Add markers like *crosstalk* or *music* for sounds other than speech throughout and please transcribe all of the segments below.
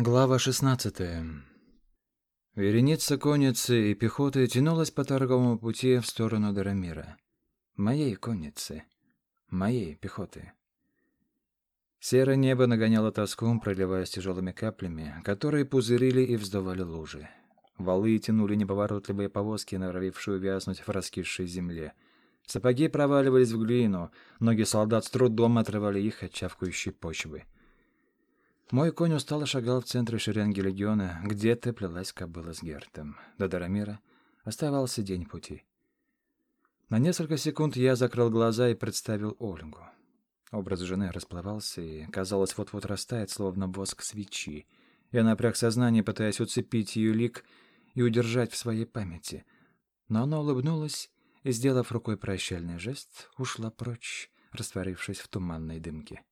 Глава 16. Вереница конницы и пехоты тянулась по торговому пути в сторону Дарамира. Моей конницы. Моей пехоты. Серое небо нагоняло тоску, проливаясь тяжелыми каплями, которые пузырили и вздували лужи. Валы тянули неповоротливые повозки, норовившие увязнуть в раскисшей земле. Сапоги проваливались в глину, ноги солдат с трудом отрывали их от чавкающей почвы. Мой конь устало шагал в центре шеренги легиона, где-то плелась кобыла с Гертом. До Дарамира оставался день пути. На несколько секунд я закрыл глаза и представил Ольгу. Образ жены расплывался и, казалось, вот-вот растает, словно воск свечи. Я напряг сознание, пытаясь уцепить ее лик и удержать в своей памяти. Но она улыбнулась и, сделав рукой прощальный жест, ушла прочь, растворившись в туманной дымке.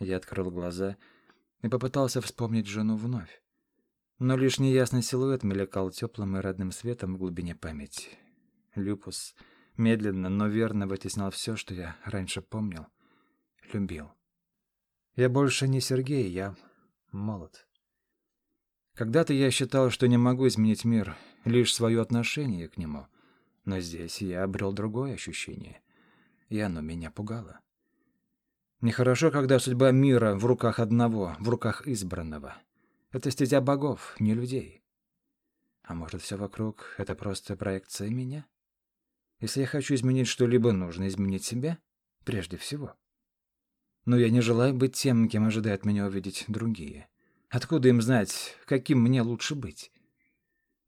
Я открыл глаза и попытался вспомнить жену вновь. Но лишь неясный силуэт мелькал теплым и родным светом в глубине памяти. Люпус медленно, но верно вытеснял все, что я раньше помнил, любил. Я больше не Сергей, я молод. Когда-то я считал, что не могу изменить мир, лишь свое отношение к нему. Но здесь я обрел другое ощущение, и оно меня пугало. Нехорошо, когда судьба мира в руках одного, в руках избранного. Это стезя богов, не людей. А может, все вокруг — это просто проекция меня? Если я хочу изменить что-либо, нужно изменить себя прежде всего. Но я не желаю быть тем, кем ожидают меня увидеть другие. Откуда им знать, каким мне лучше быть?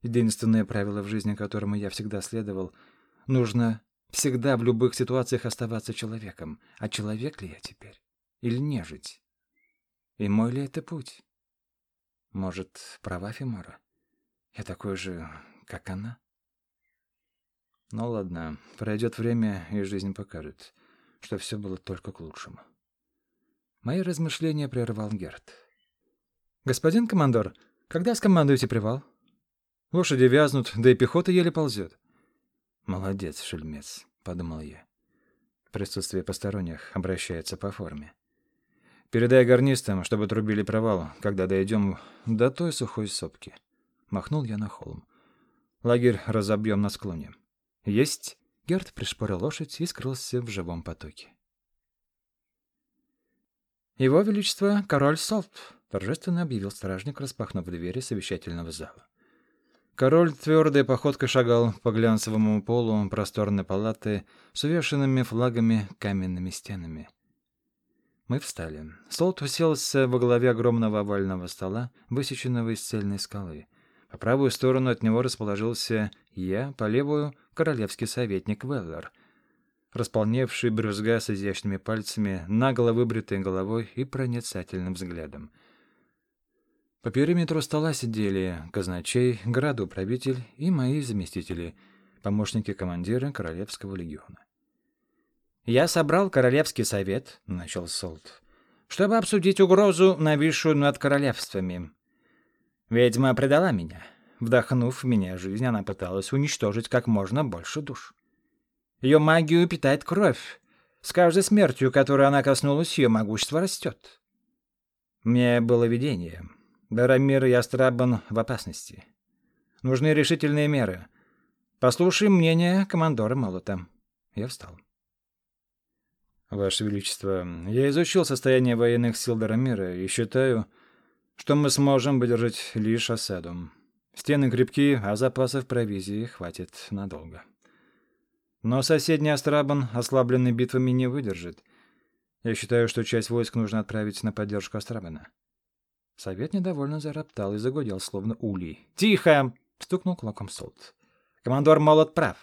Единственное правило в жизни, которому я всегда следовал — нужно Всегда в любых ситуациях оставаться человеком. А человек ли я теперь? Или нежить? И мой ли это путь? Может, права Фимора? Я такой же, как она? Ну ладно, пройдет время, и жизнь покажет, что все было только к лучшему. Мои размышления прервал Герт. «Господин командор, когда скомандуете привал?» «Лошади вязнут, да и пехота еле ползет». «Молодец, шельмец», — подумал я. Присутствие посторонних обращается по форме. «Передай гарнистам, чтобы трубили провал, когда дойдем до той сухой сопки». Махнул я на холм. «Лагерь разобьем на склоне». «Есть!» Герд пришпорил лошадь и скрылся в живом потоке. «Его Величество, король Солт!» — торжественно объявил стражник, распахнув двери совещательного зала. Король твердой походкой шагал по глянцевому полу просторной палаты с увешанными флагами каменными стенами. Мы встали. Солт уселся во главе огромного овального стола, высеченного из цельной скалы. По правую сторону от него расположился я, по левую — королевский советник Веллер, располневший брюзга с изящными пальцами, нагло выбритой головой и проницательным взглядом — по периметру стола сидели казначей, градоуправитель и мои заместители, помощники командира Королевского легиона. «Я собрал Королевский совет», — начал Солт, — «чтобы обсудить угрозу, нависшую над королевствами. Ведьма предала меня. Вдохнув в меня жизнь, она пыталась уничтожить как можно больше душ. Ее магию питает кровь. С каждой смертью, которой она коснулась, ее могущество растет. Мне было видение». Дарамир и Астрабан в опасности. Нужны решительные меры. Послушаем мнение командора Молота. Я встал. Ваше Величество, я изучил состояние военных сил Дарамира и считаю, что мы сможем выдержать лишь осаду. Стены крепкие, а запасов провизии хватит надолго. Но соседний Астрабан, ослабленный битвами, не выдержит. Я считаю, что часть войск нужно отправить на поддержку Астрабана. Совет недовольно зароптал и загудел, словно улей. «Тихо!» — стукнул кулаком Солт. «Командор Молот прав.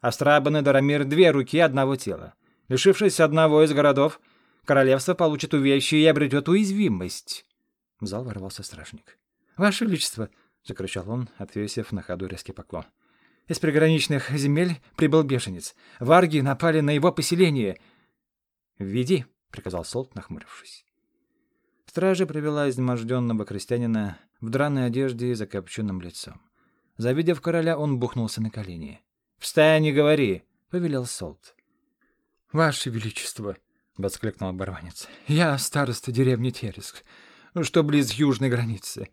Астрабан и Дарамир — две руки одного тела. Лишившись одного из городов, королевство получит увечье и обретет уязвимость». В зал ворвался стражник. «Ваше Величество!» — закричал он, отвесив на ходу резкий поклон. «Из приграничных земель прибыл бешенец. Варги напали на его поселение». «Введи!» — приказал Солт, нахмурившись. Стража привела изнеможденного крестьянина в драной одежде и закопченным лицом. Завидев короля, он бухнулся на колени. «Встань и говори!» — повелел Солт. «Ваше Величество!» — воскликнул оборванец. «Я староста деревни Тереск. что близ южной границы.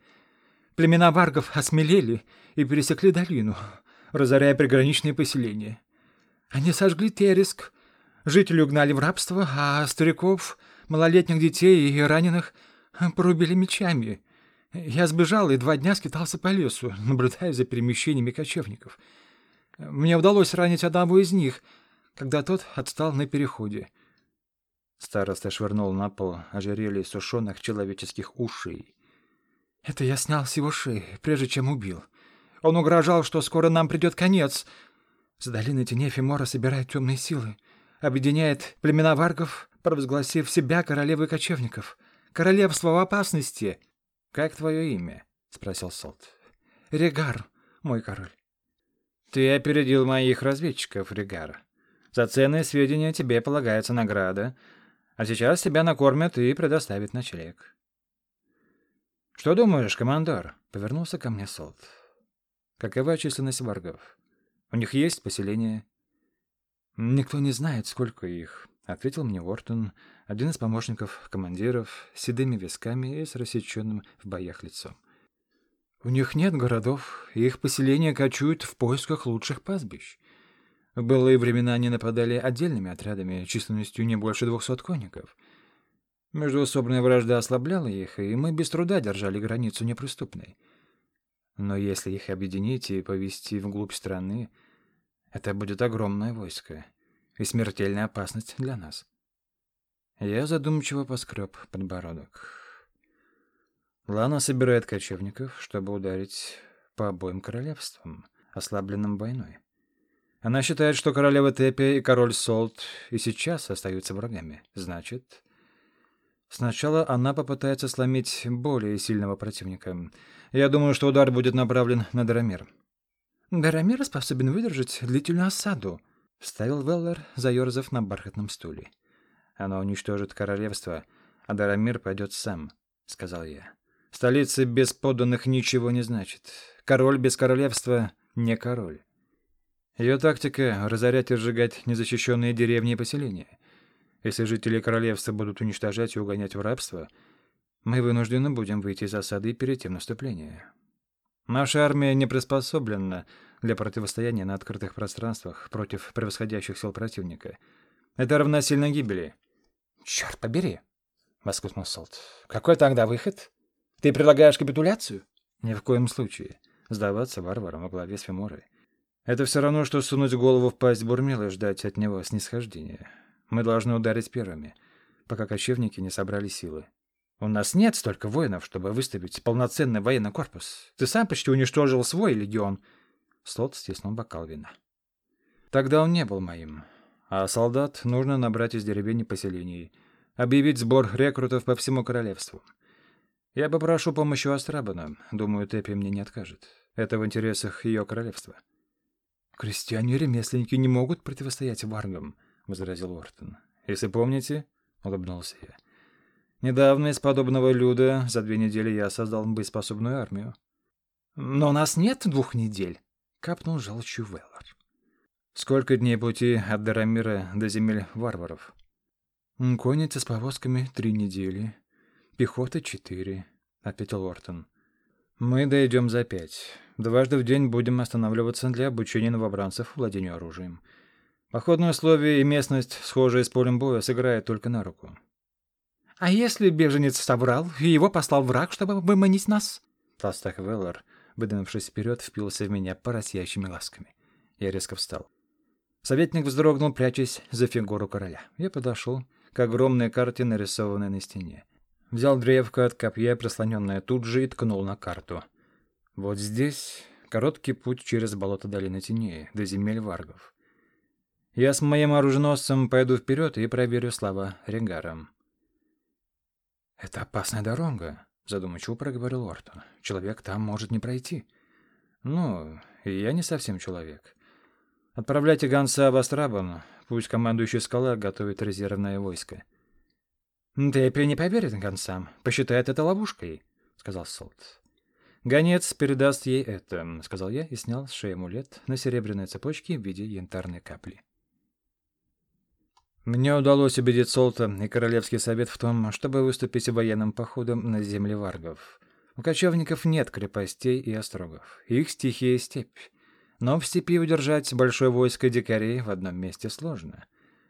Племена варгов осмелели и пересекли долину, разоряя приграничные поселения. Они сожгли Тереск, жителей угнали в рабство, а стариков, малолетних детей и раненых порубили мечами. Я сбежал и два дня скитался по лесу, *laughs* наблюдая за перемещениями кочевников. Мне удалось ранить одного из них, когда тот отстал на переходе. Староста швырнул на пол ожерелье сушеных человеческих ушей. Это я снял с его шеи, прежде чем убил. Он угрожал, что скоро нам придет конец. За долиной теней Фимора собирает темные силы, объединяет племена варгов, провозгласив себя королевой кочевников. Королевство в опасности. — Как твое имя? — спросил Солт. — Регар, мой король. — Ты опередил моих разведчиков, Регар. За ценные сведения тебе полагается награда, а сейчас тебя накормят и предоставят ночлег. — Что думаешь, командор? — повернулся ко мне Солт. — Какова численность варгов? У них есть поселение? — Никто не знает, сколько их, — ответил мне Уортон, один из помощников командиров, с седыми висками и с рассеченным в боях лицом. У них нет городов, и их поселения кочуют в поисках лучших пастбищ. В былые времена они нападали отдельными отрядами, численностью не больше двухсот конников. Междуусобная вражда ослабляла их, и мы без труда держали границу неприступной. Но если их объединить и повести вглубь страны, это будет огромное войско и смертельная опасность для нас. Я задумчиво поскреб подбородок. Лана собирает кочевников, чтобы ударить по обоим королевствам, ослабленным войной. Она считает, что королева Тепи и король Солт и сейчас остаются врагами. Значит, сначала она попытается сломить более сильного противника. Я думаю, что удар будет направлен на Дарамир. «Дарамир способен выдержать длительную осаду», — вставил Веллер, заерзав на бархатном стуле. «Она уничтожит королевство, а Дарамир пойдет сам», — сказал я. «Столица без подданных ничего не значит. Король без королевства — не король». Ее тактика — разорять и сжигать незащищенные деревни и поселения. Если жители королевства будут уничтожать и угонять в рабство, мы вынуждены будем выйти из осады и перейти в наступление. Наша армия не приспособлена для противостояния на открытых пространствах против превосходящих сил противника. Это равносильно гибели. — Черт побери! — воскликнул Солт. — Какой тогда выход? Ты предлагаешь капитуляцию? — Ни в коем случае. Сдаваться варварам во главе с Феморой. Это все равно, что сунуть голову в пасть Бурмила и ждать от него снисхождения. Мы должны ударить первыми, пока кочевники не собрали силы. У нас нет столько воинов, чтобы выставить полноценный военный корпус. Ты сам почти уничтожил свой легион. Слот стиснул бокал вина. Тогда он не был моим. А солдат нужно набрать из деревень и поселений, объявить сбор рекрутов по всему королевству. Я попрошу помощи у Астрабана. Думаю, Тепи мне не откажет. Это в интересах ее королевства. «Крестьяне и ремесленники не могут противостоять варгам», — возразил Уортон. «Если помните», — улыбнулся я, — «недавно из подобного люда за две недели я создал боеспособную армию». «Но у нас нет двух недель», — капнул желчью Веллар. «Сколько дней пути от Дарамира до земель варваров?» «Конница с повозками три недели, пехота четыре», — ответил Уортон. «Мы дойдем за пять. Дважды в день будем останавливаться для обучения новобранцев владению оружием. Походные условия и местность, схожие с полем боя, сыграют только на руку». «А если беженец соврал, и его послал враг, чтобы выманить нас?» Толстак Веллар, выдвинувшись вперед, впился в меня поросящими ласками. Я резко встал. Советник вздрогнул, прячась за фигуру короля. Я подошел к огромной карте, нарисованной на стене. Взял древко от копья, прислоненное тут же, и ткнул на карту. Вот здесь короткий путь через болото долины теней, до земель варгов. Я с моим оруженосцем пойду вперед и проверю слова Регаром. «Это опасная дорога», — задумчиво проговорил Ортон. «Человек там может не пройти». «Ну, я не совсем человек. Отправляйте гонца в Астрабан, пусть командующий скала готовит резервное войско». «Тэппи не поверит гонцам, посчитает это ловушкой», — сказал Солт. «Гонец передаст ей это», — сказал я и снял с шеи амулет на серебряной цепочке в виде янтарной капли. Мне удалось убедить Солта и Королевский совет в том, чтобы выступить военным походом на земли варгов. У кочевников нет крепостей и острогов. Их стихия — степь. Но в степи удержать большое войско дикарей в одном месте сложно.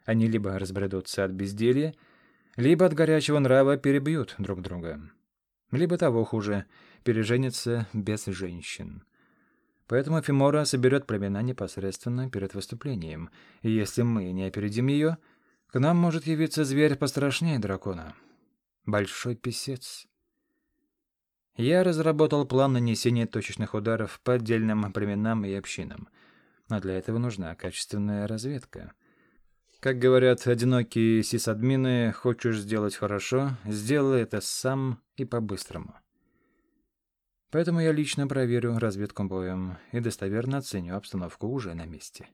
Они либо разбредутся от безделья, либо от горячего нрава перебьют друг друга. Либо того хуже — переженятся без женщин. Поэтому Фимора соберет племена непосредственно перед выступлением, и если мы не опередим ее — к нам может явиться зверь пострашнее дракона. Большой писец. Я разработал план нанесения точечных ударов по отдельным племенам и общинам. Но для этого нужна качественная разведка. Как говорят одинокие сисадмины, хочешь сделать хорошо, сделай это сам и по-быстрому. Поэтому я лично проверю разведку боем и достоверно оценю обстановку уже на месте.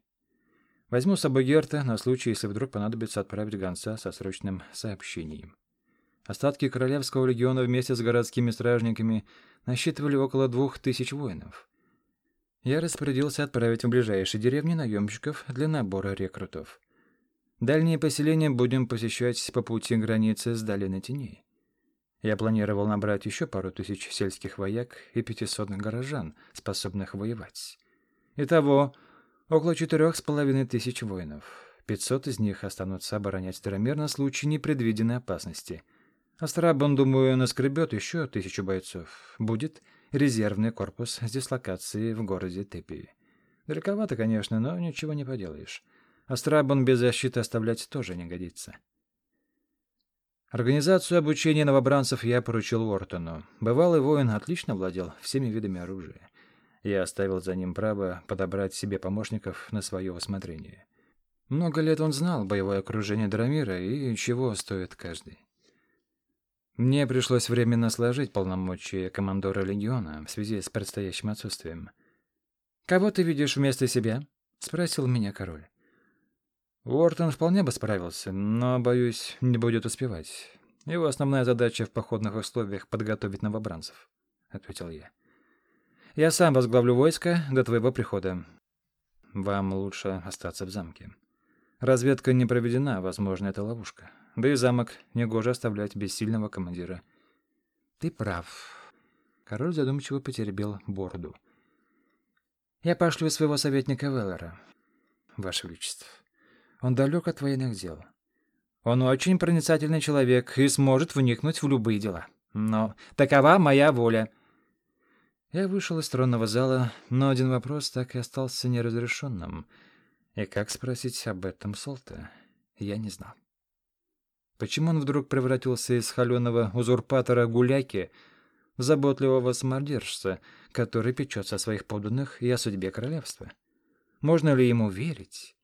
Возьму с собой Герта на случай, если вдруг понадобится отправить гонца со срочным сообщением. Остатки Королевского легиона вместе с городскими стражниками насчитывали около двух тысяч воинов. Я распорядился отправить в ближайшие деревни наемщиков для набора рекрутов. Дальние поселения будем посещать по пути границы с долиной теней. Я планировал набрать еще пару тысяч сельских вояк и 500 горожан, способных воевать. Итого Около четырех с половиной тысяч воинов. Пятьсот из них останутся оборонять Старомир на случай непредвиденной опасности. Астрабан, думаю, наскребет еще тысячу бойцов. Будет резервный корпус с дислокацией в городе Тепи. Далековато, конечно, но ничего не поделаешь. Астрабан без защиты оставлять тоже не годится. Организацию обучения новобранцев я поручил Уортону. Бывалый воин отлично владел всеми видами оружия. Я оставил за ним право подобрать себе помощников на свое усмотрение. Много лет он знал боевое окружение Драмира и чего стоит каждый. Мне пришлось временно сложить полномочия командора легиона в связи с предстоящим отсутствием. «Кого ты видишь вместо себя?» — спросил меня король. Уортон вполне бы справился, но, боюсь, не будет успевать. Его основная задача в походных условиях — подготовить новобранцев, — ответил я. Я сам возглавлю войско до твоего прихода. Вам лучше остаться в замке. Разведка не проведена, возможно, это ловушка. Да и замок негоже оставлять без сильного командира. Ты прав. Король задумчиво потеребил бороду. Я пошлю своего советника Веллера. Ваше Величество. Он далек от военных дел. Он очень проницательный человек и сможет вникнуть в любые дела. Но такова моя воля. Я вышел из тронного зала, но один вопрос так и остался неразрешенным. И как спросить об этом Солта, я не знал. Почему он вдруг превратился из холеного узурпатора гуляки в заботливого самодержца, который печется о своих подданных и о судьбе королевства? Можно ли ему верить?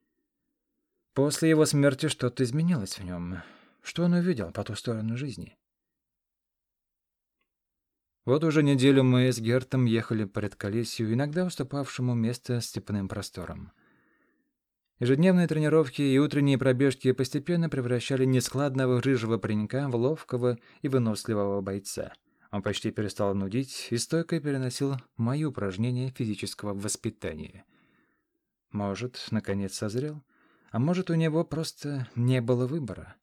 После его смерти что-то изменилось в нем. Что он увидел по ту сторону жизни? Вот уже неделю мы с Гертом ехали по редколесью, иногда уступавшему место степным просторам. Ежедневные тренировки и утренние пробежки постепенно превращали нескладного рыжего паренька в ловкого и выносливого бойца. Он почти перестал нудить и стойко переносил мои упражнения физического воспитания. Может, наконец созрел? А может, у него просто не было выбора?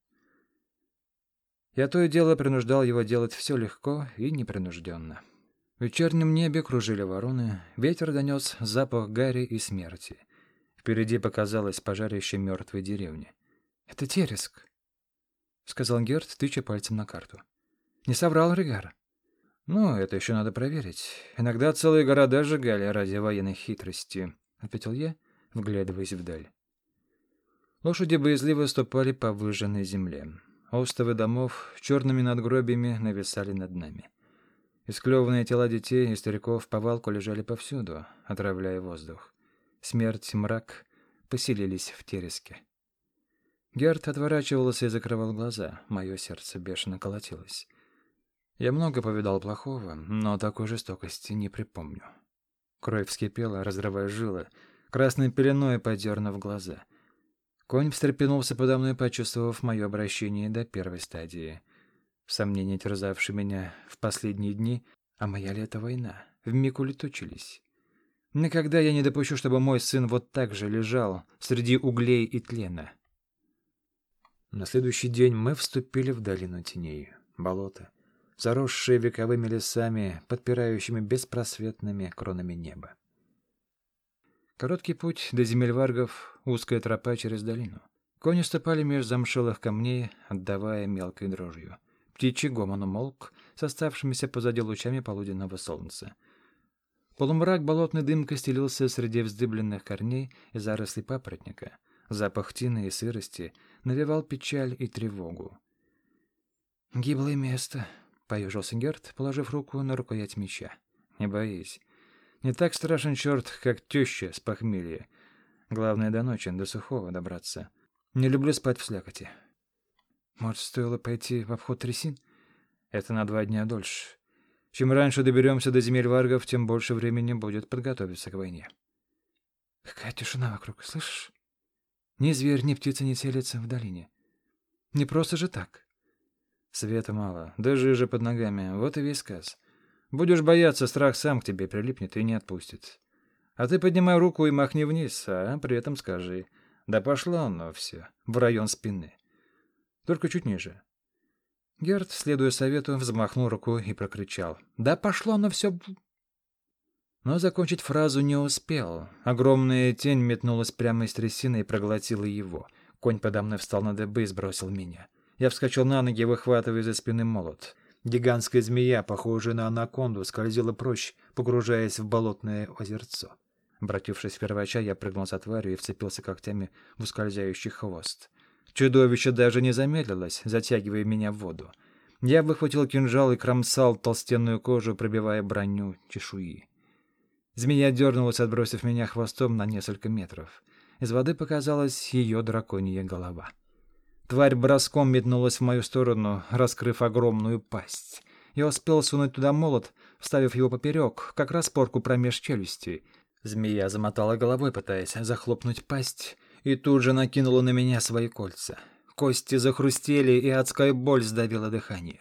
Я то и дело принуждал его делать все легко и непринужденно. В вечернем небе кружили вороны, ветер донес запах гари и смерти. Впереди показалось пожарище мертвой деревни. «Это Тереск», — сказал Герт, тыча пальцем на карту. «Не соврал Ригар?» «Ну, это еще надо проверить. Иногда целые города сжигали ради военной хитрости», — ответил я, вглядываясь вдаль. Лошади боязливо ступали по выжженной земле. Остовы домов черными надгробиями нависали над нами. Исклеванные тела детей и стариков по валку лежали повсюду, отравляя воздух. Смерть, мрак поселились в тереске. Герт отворачивался и закрывал глаза. Мое сердце бешено колотилось. Я много повидал плохого, но такой жестокости не припомню. Кровь вскипела, разрывая жилы, красной пеленой подернув глаза — Конь встрепенулся подо мной, почувствовав мое обращение до первой стадии. Сомнения, терзавшие меня в последние дни, а моя ли это война, вмиг улетучились. Никогда я не допущу, чтобы мой сын вот так же лежал среди углей и тлена. На следующий день мы вступили в долину теней, болото, заросшие вековыми лесами, подпирающими беспросветными кронами неба. Короткий путь до земель варгов, узкая тропа через долину. Кони ступали меж замшелых камней, отдавая мелкой дрожью. Птичий гомон умолк с оставшимися позади лучами полуденного солнца. Полумрак болотной дымкой стелился среди вздыбленных корней и зарослей папоротника — Запах тины и сырости навевал печаль и тревогу. «Гиблое место», — поежился Герт, положив руку на рукоять меча. «Не боись. Не так страшен черт, как теща с похмелья. Главное, до ночи, до сухого добраться. Не люблю спать в слякоти». «Может, стоило пойти в обход трясин?» «Это на два дня дольше. Чем раньше доберемся до земель варгов, тем больше времени будет подготовиться к войне». «Какая тишина вокруг, слышишь?» Ни зверь, ни птица не селятся в долине. Не просто же так. Света мало, да жижа под ногами, вот и весь сказ. Будешь бояться, страх сам к тебе прилипнет и не отпустит. А ты поднимай руку и махни вниз, а при этом скажи. Да пошло оно все, в район спины. Только чуть ниже. Герд, следуя совету, взмахнул рукой и прокричал. «Да пошло оно все но закончить фразу не успел. Огромная тень метнулась прямо из трясины и проглотила его. Конь подо мной встал на дыбы и сбросил меня. Я вскочил на ноги, выхватывая за спины молот. Гигантская змея, похожая на анаконду, скользила прочь, погружаясь в болотное озерцо. Обратившись в первача, я прыгнул за тварью и вцепился когтями в ускользающий хвост. Чудовище даже не замедлилось, затягивая меня в воду. Я выхватил кинжал и кромсал толстенную кожу, пробивая броню чешуи. Змея дернулась, отбросив меня хвостом на несколько метров. Из воды показалась ее драконья голова. Тварь броском метнулась в мою сторону, раскрыв огромную пасть. Я успел сунуть туда молот, вставив его поперек, как раз порку промеж челюстей. Змея замотала головой, пытаясь захлопнуть пасть, и тут же накинула на меня свои кольца. Кости захрустели, и адская боль сдавила дыхание.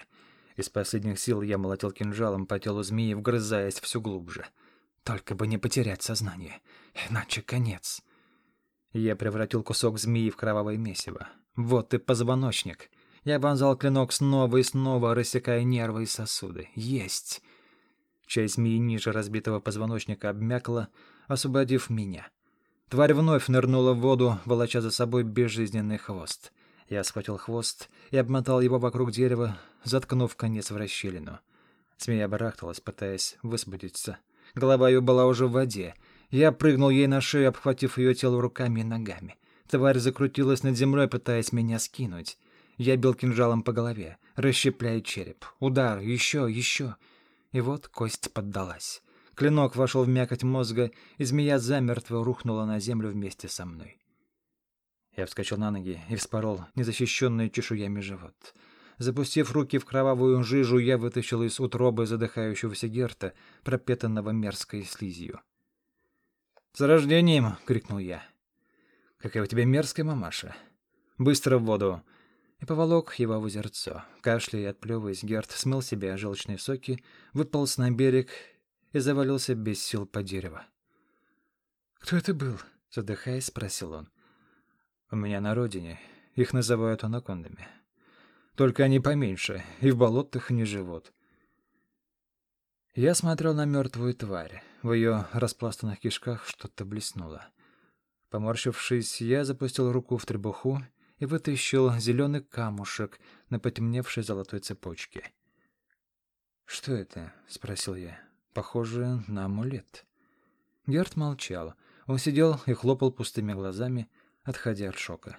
Из последних сил я молотил кинжалом по телу змеи, вгрызаясь все глубже. Только бы не потерять сознание, иначе конец. Я превратил кусок змеи в кровавое месиво. Вот и позвоночник. Я вонзал клинок снова и снова, рассекая нервы и сосуды. Есть! Часть змеи ниже разбитого позвоночника обмякла, освободив меня. Тварь вновь нырнула в воду, волоча за собой безжизненный хвост. Я схватил хвост и обмотал его вокруг дерева, заткнув конец в расщелину. Змея барахталась, пытаясь высвободиться. Голова ее была уже в воде. Я прыгнул ей на шею, обхватив ее тело руками и ногами. Тварь закрутилась над землей, пытаясь меня скинуть. Я бил кинжалом по голове, расщепляя череп. Удар, еще, еще. И вот кость поддалась. Клинок вошел в мякоть мозга, и змея замертво рухнула на землю вместе со мной. Я вскочил на ноги и вспорол незащищенный чешуями живот. Запустив руки в кровавую жижу, я вытащил из утробы задыхающегося Герта, пропитанного мерзкой слизью. «С рождением!» — крикнул я. «Какая у тебя мерзкая мамаша!» «Быстро в воду!» И поволок его в озерцо. Кашляя и отплевываясь, Герт смыл себе желчные соки, выполз на берег и завалился без сил по дереву. «Кто это был?» — задыхаясь, спросил он. «У меня на родине. Их называют анакондами. Только они поменьше, и в болотах не живут. Я смотрел на мертвую тварь. В ее распластанных кишках что-то блеснуло. Поморщившись, я запустил руку в требуху и вытащил зеленый камушек на потемневшей золотой цепочке. «Что это?» — спросил я. «Похоже на амулет». Герт молчал. Он сидел и хлопал пустыми глазами, отходя от шока.